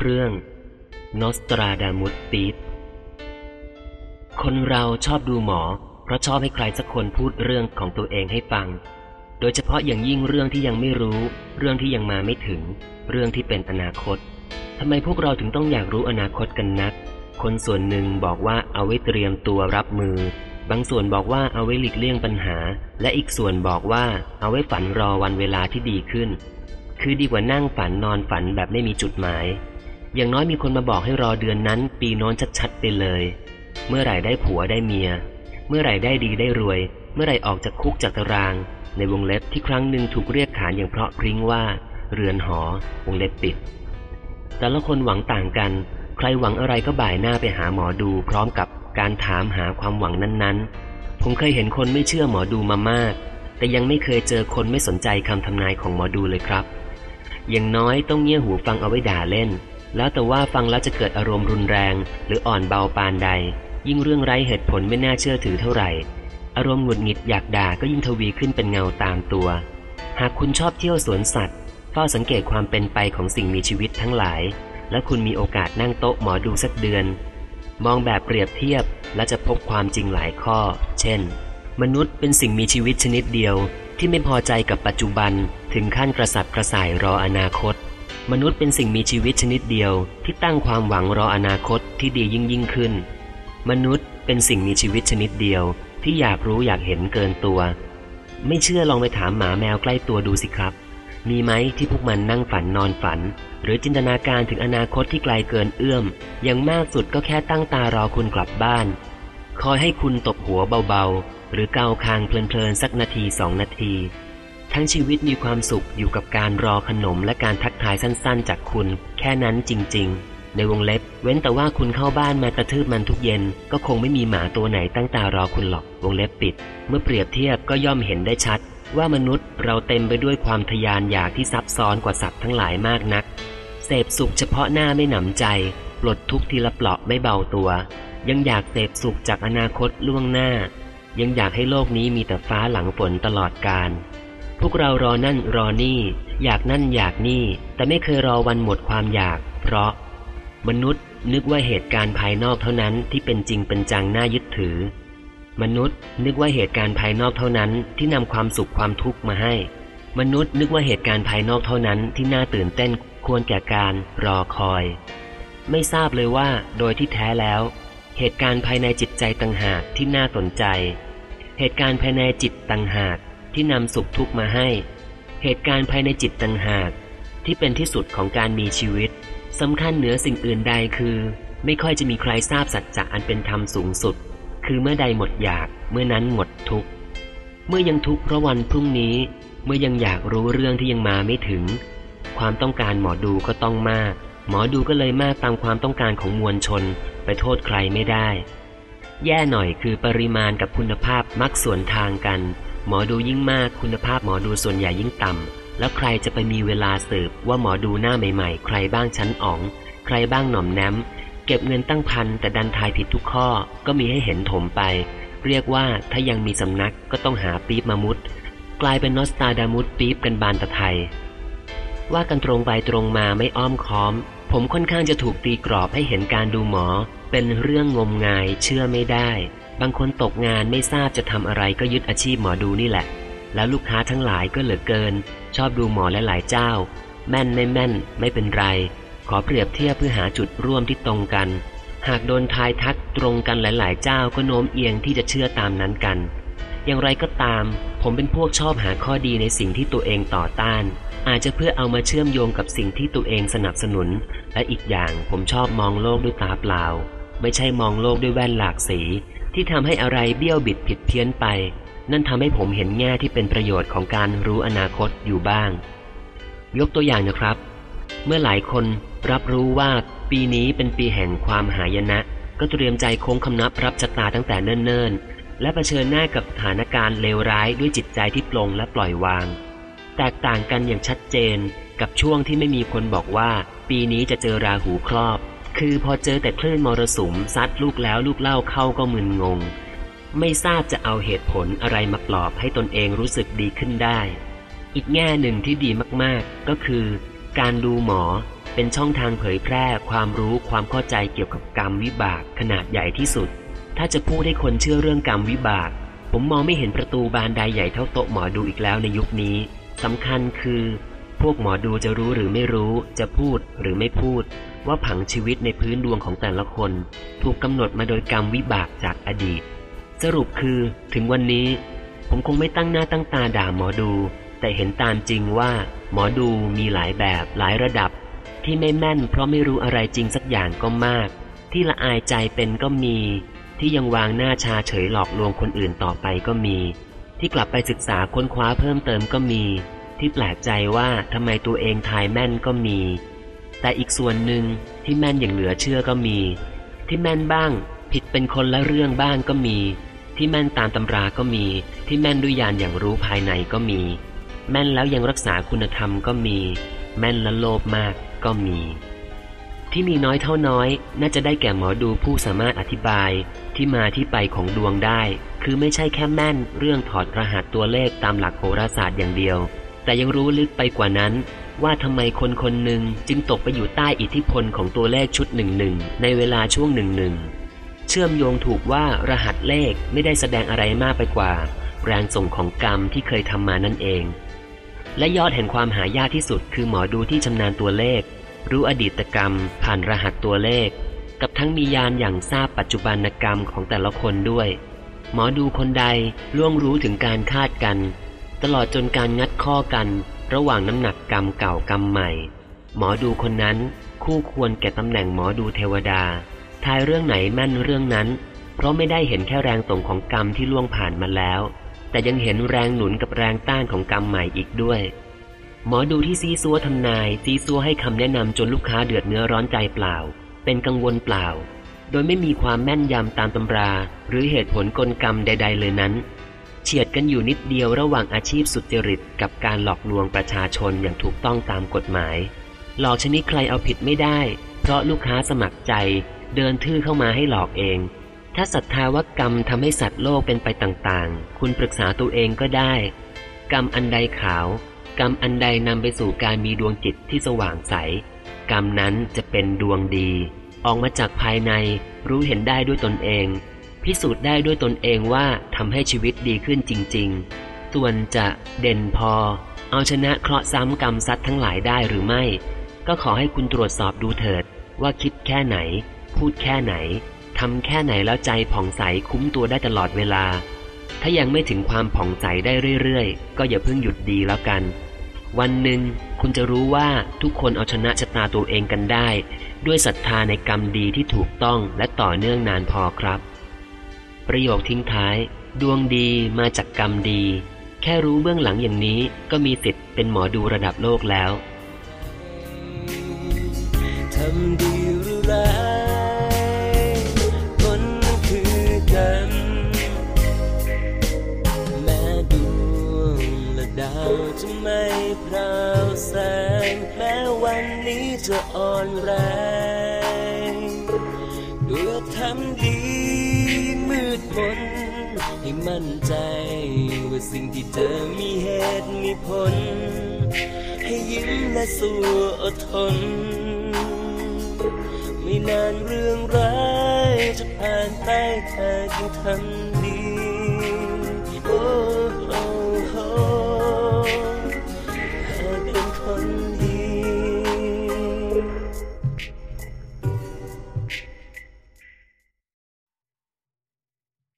เรื่องนอสตราดามุสปีดคนเราชอบดูหมอ เพราะชอบให้ใครสักคนพูดเรื่องของตัวเองให้ฟัง โดยเฉพาะอย่างยิ่งเรื่องที่ยังไม่รู้ เรื่องที่ยังมาไม่ถึง เรื่องที่เป็นอนาคตทำไมพวกเราถึงต้องอยากรู้อนาคตกันนัก คนส่วนหนึ่งบอกว่าเอาไว้เตรียมตัวรับมือ บางส่วนบอกว่าเอาไว้หลีกเลี่ยงปัญหา และอีกส่วนบอกว่าเอาไว้ฝันรอวันเวลาที่ดีขึ้น คือดีกว่านั่งฝันนอนฝันแบบไม่มีจุดหมาย อย่างน้อยมีคนมาบอกให้รอเดือนนั้น ปีโน้นชัดๆไปเลย เมื่อไหร่ได้ผัวได้เมีย เมื่อไหร่ได้ดีได้รวย เมื่อไหร่ออกจากคุกจากตาราง ในวงเล็บที่ครั้งหนึ่งถูกเรียกขานอย่างเพราะพริ้งว่า เรือนหอ วงเล็บปิด แต่ละคนหวังต่างกัน ใครหวังอะไรก็บ่ายหน้าไปหาหมอดู พร้อมกับการถามหาความหวังนั้นๆ ผมเคยเห็นคนไม่เชื่อหมอดูมามาก แต่ยังไม่เคยเจอคนไม่สนใจคำทำนายของหมอดูเลยครับ อย่างน้อยต้องเงี่ยหูฟังเอาไว้ด่าเล่น แล้วแต่ว่าฟังแล้วจะเกิดอารมณ์รุนแรง หรืออ่อนเบาปานใด ยิ่งเรื่องไร้เหตุผลไม่น่าเชื่อถือเท่าไหร่ อารมณ์หงุดหงิดอยากด่าก็ยิ่งทวีขึ้นเป็นเงาตามตัว หากคุณชอบเที่ยวสวนสัตว์เฝ้าสังเกตความเป็นไปของสิ่งมีชีวิตทั้งหลาย และคุณมีโอกาสนั่งโต๊ะหมอดูสักเดือน มองแบบเปรียบเทียบและจะพบความจริงหลายข้อ เช่น มนุษย์เป็นสิ่งมีชีวิตชนิดเดียว ที่ไม่พอใจกับปัจจุบันถึงขั้นกระสับกระส่ายรออนาคต มนุษย์เป็นสิ่งมีชีวิตชนิดเดียว ที่ตั้งความหวังรออนาคตที่ดียิ่งยิ่งขึ้น มนุษย์เป็นสิ่งมีชีวิตชนิดเดียว ที่อยากรู้อยากเห็นเกินตัว ไม่เชื่อลองไปถามหมาแมวใกล้ตัวดูสิครับ มีไหมที่พวกมันนั่งฝันนอนฝัน หรือจินตนาการถึงอนาคตที่ไกลเกินเอื้อม อย่างมากสุดก็แค่ตั้งตารอคุณกลับบ้าน คอยให้คุณตบหัวเบาๆ หรือเกาคางเพลินๆสักนาทีสองนาที ทั้งชีวิตมีความสุขอยู่กับการรอขนมและการทักทายสั้นๆ จากคุณ แค่นั้นจริง ๆ ในวงเล็บ เว้นแต่ว่าคุณเข้าบ้านมากระทืบมันทุกเย็น ก็คงไม่มีหมาตัวไหนตั้งตารอคุณหรอกวงเล็บปิด เมื่อเปรียบเทียบก็ย่อมเห็นได้ชัด ว่ามนุษย์เราเต็มไปด้วยความทยานอยากที่ซับซ้อนกว่าสัตว์ทั้งหลายมากนัก เสพสุขเฉพาะหน้าไม่หนำใจปลดทุกข์ทีละเปลาะไม่เบาตัว ยังอยากเสพสุขจากอนาคตล่วงหน้า ยังอยากให้โลกนี้มีแต่ฟ้าหลังฝนตลอดกาล พวกเรารอนั่นรอนี่ อยากนั่นอยากนี่ แต่ไม่เคยรอวันหมดความอยาก เพราะ มนุษย์นึกว่าเหตุการณ์ภายนอกเท่านั้นที่เป็นจริงเป็นจังน่ายึดถือ มนุษย์นึกว่าเหตุการณ์ภายนอกเท่านั้นที่นำความสุขความทุกข์มาให้ มนุษย์นึกว่าเหตุการณ์ภายนอกเท่านั้นที่น่าตื่นเต้นควรแก่การรอคอย ไม่ทราบเลยว่าโดยที่แท้แล้ว เหตุการณ์ภายในจิตใจต่างหากที่น่าสนใจ เหตุการณ์ภายในจิตต่างหาก ที่นำสุขทุกข์มาให้ เหตุการณ์ภายในจิตต่างหาก ที่เป็นที่สุดของการมีชีวิตสำคัญเหนือสิ่งอื่นใดคือ ไม่ค่อยจะมีใครทราบสัจจะอันเป็นธรรมสูงสุด คือเมื่อใดหมดอยากเมื่อนั้นหมดทุกข์เมื่อยังทุกข์เพราะวันพรุ่งนี้ เมื่อยังอยากรู้เรื่องที่ยังมาไม่ถึง ความต้องการหมอดูก็ต้องมาก หมอดูก็เลยมากตามความต้องการของมวลชน ไปโทษใครไม่ได้ แย่หน่อยคือปริมาณกับคุณภาพมักสวนทางกัน หมอดูยิ่งมากคุณภาพหมอดูส่วนใหญ่ยิ่งต่ำ แล้วใครจะไปมีเวลาสืบว่าหมอดูหน้าใหม่ๆ ใครบ้างชั้นอ๋อง ใครบ้างหน่อมแนมเก็บเงินตั้งพันแต่ดันทายผิดทุกข้อก็มีให้เห็นถมไป เรียกว่าถ้ายังมีสำนักก็ต้องหาปี๊บมามุด กลายเป็นนอสตาดามุดปี๊บกันบานตะไทย ว่ากันตรงไปตรงมาไม่อ้อมค้อม ผมค่อนข้างจะถูกตีกรอบให้เห็นการดูหมอ เป็นเรื่องงมงายเชื่อไม่ได้ บางคนตกงานไม่ทราบจะทำอะไรก็ยึดอาชีพหมอดูนี่แหละ แล้วลูกค้าทั้งหลายก็เหลือเกิน ชอบดูหมอหลายๆเจ้า แม่นไม่แม่น ไม่เป็นไร ขอเปรียบเทียบเพื่อหาจุดร่วมที่ตรงกัน หากโดนทายทักตรงกันหลาย ๆ เจ้าก็โน้มเอียงที่จะเชื่อตามนั้นกัน อย่างไรก็ตาม ผมเป็นพวกชอบหาข้อดีในสิ่งที่ตัวเองต่อต้าน อาจจะเพื่อเอามาเชื่อมโยงกับสิ่งที่ตัวเองสนับสนุน และอีกอย่างผมชอบมองโลกด้วยตาเปล่า ไม่ใช่มองโลกด้วยแว่นหลากสี ที่ทำให้อะไรเบี้ยวบิดผิดเพี้ยนไป นั่นทำให้ผมเห็นแง่ที่เป็นประโยชน์ของการรู้อนาคตอยู่บ้าง ยกตัวอย่างนะครับ เมื่อหลายคนรับรู้ว่าปีนี้เป็นปีแห่งความหายนะ ก็เตรียมใจโค้งคำนับรับชะตาตั้งแต่เนิ่นๆ และะเผชิญหน้ากับสถานการณ์เลวร้ายด้วยจิตใจที่ปลงและปล่อยวาง แตกต่างกันอย่างชัดเจนกับช่วงที่ไม่มีคนบอกว่า ปีนี้จะเจอราหูครอบ คือพอเจอแต่คลื่นมรสุมซัดลูกแล้วลูกเล่าเข้าก็มึนงง ไม่ทราบจะเอาเหตุผลอะไรมาปลอบให้ตนเองรู้สึกดีขึ้นได้ อีกแง่หนึ่งที่ดีมากๆ ก็คือ การดูหมอเป็นช่องทางเผยแพร่ความรู้ความเข้าใจเกี่ยวกับกรรมวิบากขนาดใหญ่ที่สุด ถ้าจะพูดให้คนเชื่อเรื่องกรรมวิบาก ผมมองไม่เห็นประตูบานใดใหญ่เท่าโต๊ะหมอดูอีกแล้วในยุคนี้สำคัญคือ พวกหมอดูจะรู้หรือไม่รู้ จะพูดหรือไม่พูด ว่าผังชีวิตในพื้นดวงของแต่ละคน ถูกกำหนดมาโดยกรรมวิบากจากอดีต สรุปคือถึงวันนี้ ผมคงไม่ตั้งหน้าตั้งตาด่าหมอดู แต่เห็นตามจริงว่า หมอดูมีหลายแบบหลายระดับ ที่ไม่แม่นเพราะไม่รู้อะไรจริงสักอย่างก็มาก ที่ละอายใจเป็นก็มี ที่ยังวางหน้าชาเฉยหลอกลวงคนอื่นต่อไปก็มี ที่กลับไปศึกษาค้นคว้าเพิ่มเติมก็มี ที่แปลกใจว่าทำไมตัวเองทายแม่นก็มี แต่อีกส่วนหนึ่งที่แม่นอย่างเหลือเชื่อก็มี ที่แม่นบ้าง ผิดเป็นคนละเรื่องบ้างก็มี ที่แม่นตามตำราก็มี ที่แม่นด้วยญาณอย่างรู้ภายในก็มี แม่นแล้วยังรักษาคุณธรรมก็มี แม่นและโลภมากก็มี ที่มีน้อยเท่าน้อย น่าจะได้แก่หมอดูผู้สามารถอธิบายที่มาที่ไปของดวงได้ คือไม่ใช่แค่แม่นเรื่องถอดรหัสตัวเลขตามหลักโหราศาสตร์อย่างเดียว แต่ยังรู้ลึกไปกว่านั้น ว่าทำไมคนคนหนึ่งจึงตกไปอยู่ใต้อิทธิพลของตัวเลขชุดหนึ่งหนึ่งในเวลาช่วงหนึ่งหนึ่งเชื่อมโยงถูกว่ารหัสเลขไม่ได้แสดงอะไรมากไปกว่า แรงส่งของกรรมที่เคยทำมานั่นเอง และยอดแห่งความหายากที่สุดคือหมอดูที่ชำนาญตัวเลข รู้อดีตกรรม ผ่านรหัสตัวเลข กับทั้งมียานอย่างทราบปัจจุบันกรรมของแต่ละคนด้วย หมอดูคนใดล่วงรู้ถึงการคาดกัน ตลอดจนการงัดข้อกัน ระหว่างน้ำหนักกรรมเก่ากรรมใหม่ หมอดูคนนั้นคู่ควรแก่ตำแหน่งหมอดูเทวดา ทายเรื่องไหนแม่นเรื่องนั้น เพราะไม่ได้เห็นแค่แรงส่งของกรรมที่ล่วงผ่านมาแล้ว แต่ยังเห็นแรงหนุนกับแรงต้านของกรรมใหม่อีกด้วย หมอดูที่ซีซัวทำนาย ซีซัวให้คำแนะนำจนลูกค้าเดือดเนื้อร้อนใจเปล่า เป็นกังวลเปล่า โดยไม่มีความแม่นยำตามตำรา หรือเหตุผลกลกรรมใด ๆ เลยนั้น เฉียดกันอยู่นิดเดียวระหว่างอาชีพสุจริตกับการหลอกลวงประชาชนอย่างถูกต้องตามกฎหมาย หลอกชนิดใครเอาผิดไม่ได้ เพราะลูกค้าสมัครใจเดินทื่อเข้ามาให้หลอกเอง ถ้าศรัทธาว่ากรรมทำให้สัตว์โลกเป็นไปต่างๆ คุณปรึกษาตัวเองก็ได้ กรรมอันใดขาว กรรมอันใดนำไปสู่การมีดวงจิตที่สว่างใส กรรมนั้นจะเป็นดวงดี ออกมาจากภายในรู้เห็นได้ด้วยตนเอง พิสูจน์ได้ด้วยตนเองว่าทำให้ชีวิตดีขึ้นจริง ๆ ส่วนจะเด่นพอ เอาชนะเคราะห์ซ้ำกรรมซัดทั้งหลายได้หรือไม่ ก็ขอให้คุณตรวจสอบดูเถิด ว่าคิดแค่ไหน พูดแค่ไหนทำแค่ไหนแล้วใจผ่องใสคุ้มตัวได้ตลอดเวลา ถ้ายังไม่ถึงความผ่องใสได้เรื่อยๆ ก็อย่าเพิ่งหยุดดีแล้วกัน วันหนึ่งคุณจะรู้ว่าทุกคนเอาชนะชะตาตัวเองกันได้ ด้วยศรัทธาในกรรมดีที่ถูกต้องและต่อเนื่องนานพอครับ ประโยคทิ้งท้าย ดวงดีมาจากกรรมดี แค่รู้เบื้องหลังอย่างนี้ก็มีสิทธิ์เป็นหมอดูระดับโลกแล้วทำดีหรือร้ายผลมันคือกันแม้ดวงและดาวจะไม่พราวแสงแม้วันนี้จะอ่อนแรงด้วยทำดี มืดมนให้มั่นใจว่าสิ่งที่เธอมีเหตุมีผล ให้ยิ้มและสู้อดทน ไม่นานเรื่องร้ายจะผ่านไปเธอจึงทำดี